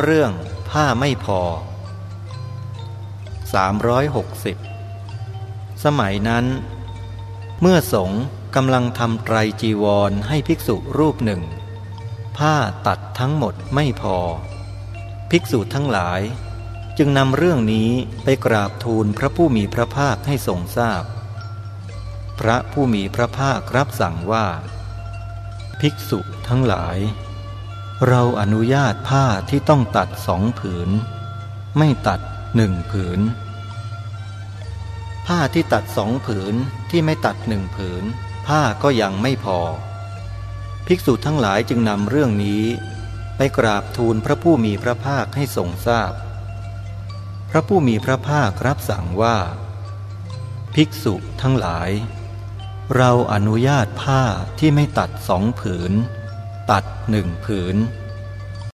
เรื่องผ้าไม่พอ 360 สมัยนั้น เมื่อสงฆ์กำลังทำไตรจีวรให้ภิกษุรูปหนึ่ง ผ้าตัดทั้งหมดไม่พอ ภิกษุทั้งหลาย จึงนำเรื่องนี้ไปกราบทูลพระผู้มีพระภาคให้ทรงทราบพพระผู้มีพระภาครับสั่งว่า ภิกษุทั้งหลาย เราอนุญาตผ้าที่ต้องตัดสองผืน ไม่ตัดหนึ่งผืน ผ้าที่ตัดสองผืนที่ไม่ตัดหนึ่งผืน ผ้าก็ยังไม่พอ ภิกษุทั้งหลายจึงนำเรื่องนี้ ไปกราบทูลพระผู้มีพระภาคให้ทรงทราบพพระผู้มีพระภาครับสั่งว่า ภิกษุทั้งหลาย เราอนุญาตผ้าที่ไม่ตัดสองผืน ตัดหนึ่งผืน